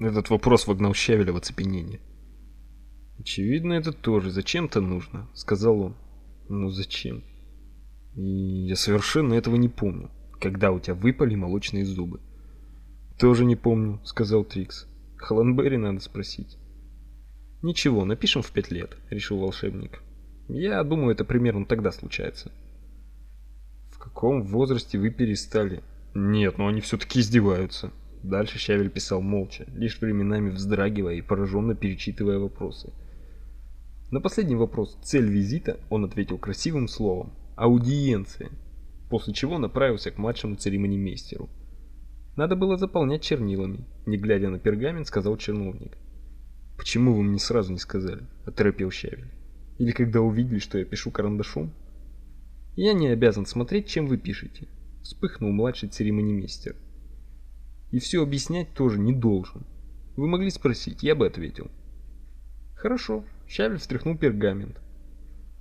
Этот вопрос вогнал Щавеля в оцепенение. Очевидно, это тоже зачем-то нужно, сказал он. Ну зачем? И я совершенно этого не помню. Когда у тебя выпали молочные зубы? Тоже не помню, сказал Трикс. Холландберри надо спросить. Ничего, напишем в пять лет, решил волшебник. Я думаю, это примерно тогда случается. В каком возрасте вы перестали? Нет, но они все таки издеваются. Дальше Щавель писал молча, лишь временами вздрагивая и пораженно перечитывая вопросы. На последний вопрос цель визита он ответил красивым словом аудиенция, после чего направился к младшему церемонимейстеру. Надо было заполнять чернилами, не глядя на пергамент, сказал чиновник. Почему вы мне сразу не сказали? оторопел Щавель. Или когда увидели, что я пишу карандашом? Я не обязан смотреть, чем вы пишете, вспыхнул младший церемонимейстер. И все объяснять тоже не должен. Вы могли спросить, я бы ответил. Хорошо, Щавель встряхнул пергамент.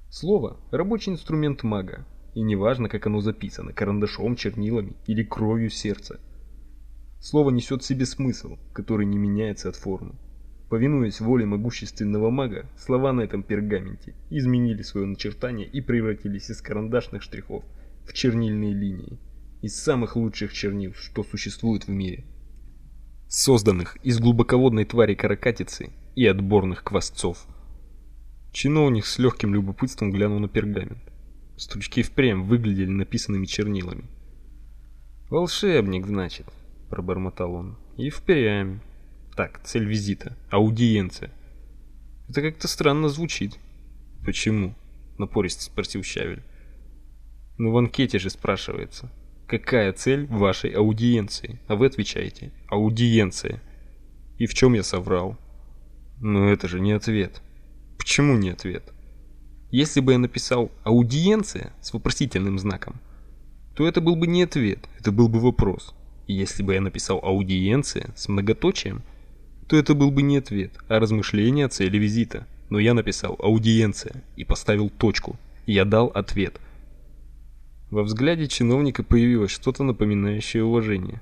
Слово рабочий инструмент мага, и неважно, как оно записано, карандашом, чернилами или кровью сердца. Слово несет в себе смысл, который не меняется от формы. Повинуясь воле могущественного мага, слова на этом пергаменте изменили свое начертание и превратились из карандашных штрихов в чернильные линии, из самых лучших чернил, что существует в мире, созданных из глубоководной твари каракатицы и отборных квасцов. Чиновник с легким любопытством глянул на пергамент. Строчки впрямь выглядели написанными чернилами. «Волшебник, значит», — пробормотал он. «И впрямь. Так, цель визита. Аудиенция. Это как-то странно звучит. Почему? Напористо спросил Щавель. Ну в анкете же спрашивается. Какая цель вашей аудиенции? А вы отвечаете. Аудиенция. И в чем я соврал? Ну это же не ответ. Почему не ответ? Если бы я написал аудиенция с вопросительным знаком, то это был бы не ответ, это был бы вопрос. И если бы я написал аудиенция с многоточием, то это был бы не ответ, а размышление о цели визита. Но я написал «аудиенция» и поставил точку. Я дал ответ. Во взгляде чиновника появилось что-то напоминающее уважение.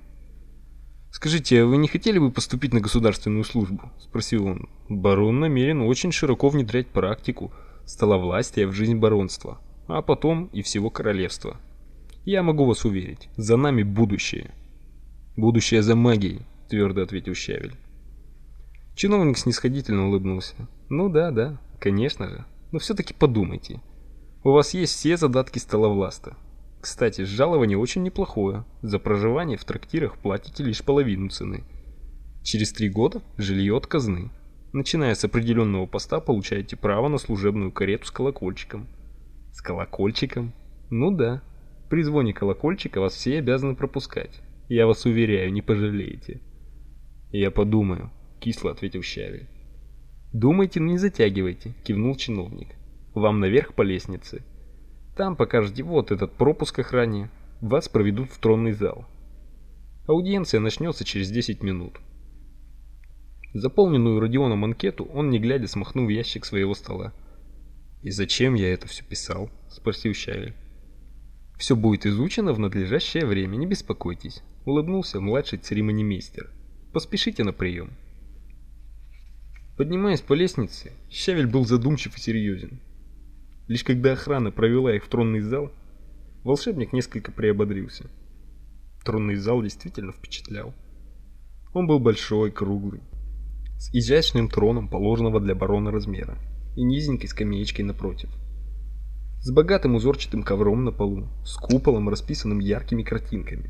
«Скажите, а вы не хотели бы поступить на государственную службу?» – спросил он. «Барон намерен очень широко внедрять практику столовластия в жизнь баронства, а потом и всего королевства. Я могу вас уверить, за нами будущее». «Будущее за магией», – твердо ответил Щавель. Чиновник снисходительно улыбнулся. Ну да, да, конечно же. Но все таки подумайте. У вас есть все задатки столовласта. Кстати, жалование очень неплохое. За проживание в трактирах платите лишь половину цены. Через три года жилье от казны. Начиная с определенного поста получаете право на служебную карету с колокольчиком. С колокольчиком? Ну да. При звоне колокольчика вас все обязаны пропускать. Я вас уверяю, не пожалеете. Я подумаю кисло ответил Щавель. Думайте, но не затягивайте, кивнул чиновник. Вам наверх по лестнице. Там покажете вот этот пропуск охране. Вас проведут в тронный зал. Аудиенция начнется через 10 минут. Заполненную Родионом анкету он не глядя смахнул в ящик своего стола. «И зачем я это все писал?» – спросил Щавель. «Все будет изучено в надлежащее время, не беспокойтесь», – улыбнулся младший церемонимейстер. «Поспешите на прием». Поднимаясь по лестнице, Щавель был задумчив и серьезен. Лишь когда охрана провела их в тронный зал, волшебник несколько приободрился. Тронный зал действительно впечатлял. Он был большой, круглый, с изящным троном положенного для барона размера и низенькой скамеечкой напротив. С богатым узорчатым ковром на полу, с куполом, расписанным яркими картинками.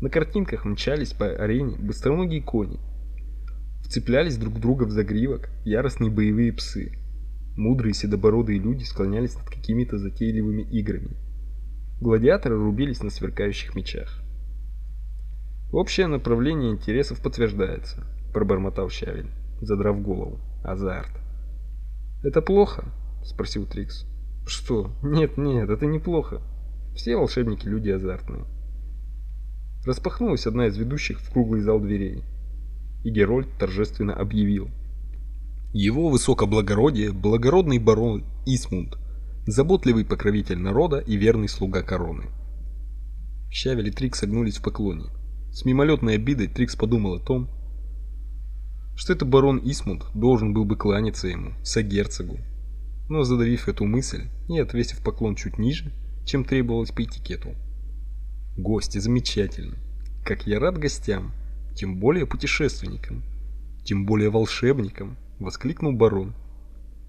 На картинках мчались по арене быстроногие кони, Вцеплялись друг в друга в загривок яростные боевые псы. Мудрые седобородые люди склонялись над какими-то затейливыми играми. Гладиаторы рубились на сверкающих мечах. Общее направление интересов подтверждается, пробормотал Щавель, задрав голову. Азарт. Это плохо? спросил Трикс. Что? Нет, нет, это неплохо. Все волшебники люди азартные. Распахнулась одна из ведущих в круглый зал дверей и Герольд торжественно объявил. Его высокоблагородие, благородный барон Исмунд, заботливый покровитель народа и верный слуга короны. Щавель и Трикс согнулись в поклоне. С мимолетной обидой Трикс подумал о том, что это барон Исмунд должен был бы кланяться ему, сагерцогу. Но задавив эту мысль и отвесив поклон чуть ниже, чем требовалось по этикету. Гости замечательны. Как я рад гостям, тем более путешественникам, тем более волшебникам, воскликнул барон.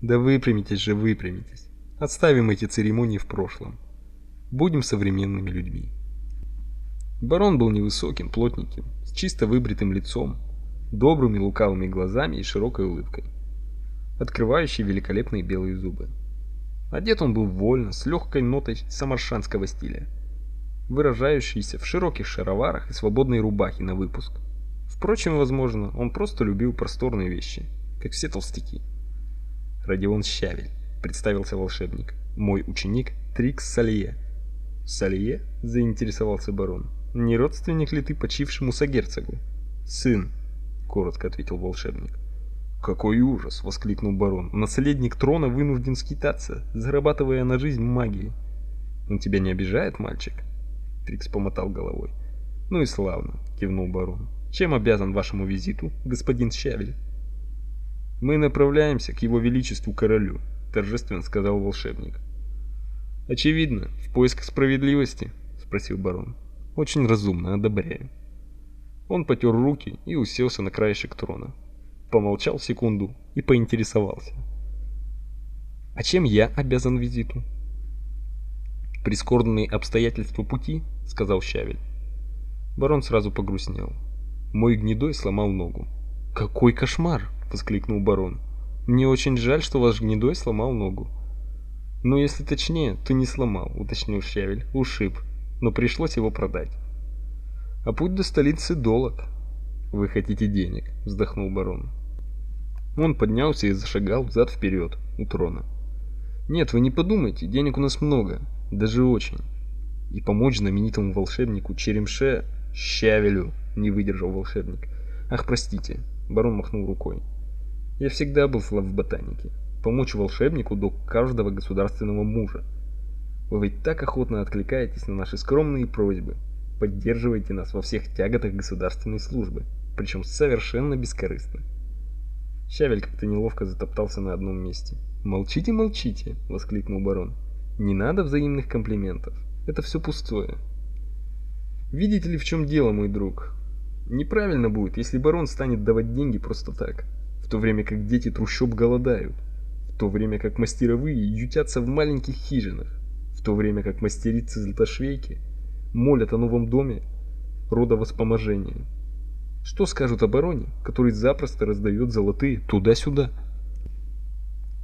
Да выпрямитесь же, выпрямитесь. Отставим эти церемонии в прошлом. Будем современными людьми. Барон был невысоким, плотненьким, с чисто выбритым лицом, добрыми лукавыми глазами и широкой улыбкой, открывающей великолепные белые зубы. Одет он был вольно, с легкой нотой самаршанского стиля, выражающейся в широких шароварах и свободной рубахе на выпуск. Впрочем, возможно, он просто любил просторные вещи, как все толстяки. Родион Щавель, представился волшебник. Мой ученик Трикс Салье. Салье? заинтересовался барон. Не родственник ли ты почившему сагерцогу? Сын, коротко ответил волшебник. Какой ужас, воскликнул барон. Наследник трона вынужден скитаться, зарабатывая на жизнь магией. Он тебя не обижает, мальчик? Трикс помотал головой. Ну и славно, кивнул барон. Чем обязан вашему визиту, господин Щавель? Мы направляемся к его величеству королю, торжественно сказал волшебник. Очевидно, в поисках справедливости, спросил барон. Очень разумно, одобряю. Он потер руки и уселся на краешек трона. Помолчал секунду и поинтересовался: "А чем я обязан визиту?" "Прискорбные обстоятельства пути", сказал Щавель. Барон сразу погрустнел. Мой гнедой сломал ногу. "Какой кошмар!" Воскликнул барон. "Мне очень жаль, что ваш гнедой сломал ногу". "Но если точнее, то не сломал", уточнил Щавель. "Ушиб" но пришлось его продать. А путь до столицы долг. Вы хотите денег, вздохнул барон. Он поднялся и зашагал взад вперед у трона. Нет, вы не подумайте, денег у нас много, даже очень. И помочь знаменитому волшебнику Черемше Щавелю не выдержал волшебник. Ах, простите, барон махнул рукой. Я всегда был слаб в ботанике. Помочь волшебнику до каждого государственного мужа. Вы ведь так охотно откликаетесь на наши скромные просьбы, поддерживаете нас во всех тяготах государственной службы, причем совершенно бескорыстно. Щавель как-то неловко затоптался на одном месте. "Молчите, молчите", воскликнул барон. "Не надо взаимных комплиментов. Это все пустое. Видите ли, в чем дело, мой друг? Неправильно будет, если барон станет давать деньги просто так, в то время как дети трущоб голодают, в то время как мастеровые ютятся в маленьких хижинах, в то время как мастерицы златошвейки молят о новом доме рода воспоможения. Что скажут о бароне, который запросто раздает золотые туда-сюда?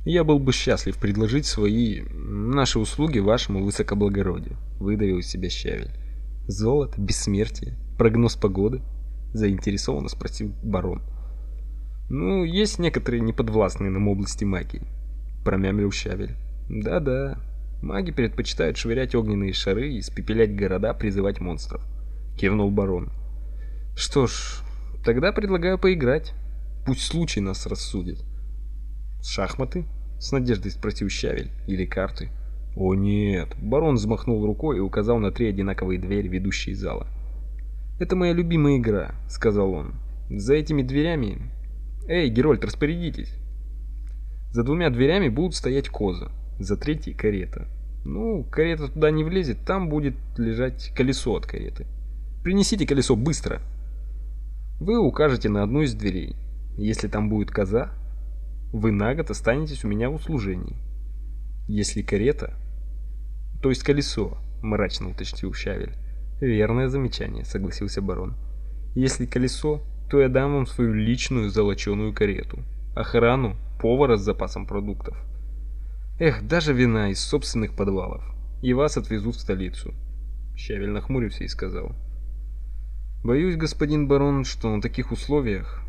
Я был бы счастлив предложить свои наши услуги вашему высокоблагородию, выдавил из себя Щавель. Золото, бессмертие, прогноз погоды, заинтересованно спросил барон. Ну, есть некоторые неподвластные нам области магии, промямлил Щавель. Да-да, Маги предпочитают швырять огненные шары, испепелять города, призывать монстров, кивнул барон. Что ж, тогда предлагаю поиграть. Пусть случай нас рассудит. Шахматы? с надеждой спросил Щавель. Или карты? О нет, барон взмахнул рукой и указал на три одинаковые двери, ведущие из зала. Это моя любимая игра, сказал он. За этими дверями Эй, Герольд, распорядитесь. За двумя дверями будут стоять козы за третьей карета. Ну, карета туда не влезет, там будет лежать колесо от кареты. Принесите колесо быстро. Вы укажете на одну из дверей. Если там будет коза, вы на год останетесь у меня в услужении. Если карета, то есть колесо, мрачно уточнил Щавель. Верное замечание, согласился барон. Если колесо, то я дам вам свою личную золоченую карету, охрану, повара с запасом продуктов. Эх, даже вина из собственных подвалов. И вас отвезут в столицу. Щавель нахмурился и сказал: Боюсь, господин барон, что на таких условиях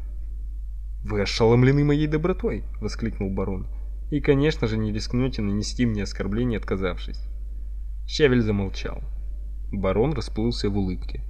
Вы ошеломлены моей добротой, воскликнул барон. И, конечно же, не рискнете нанести мне оскорбление, отказавшись. Щавель замолчал. Барон расплылся в улыбке.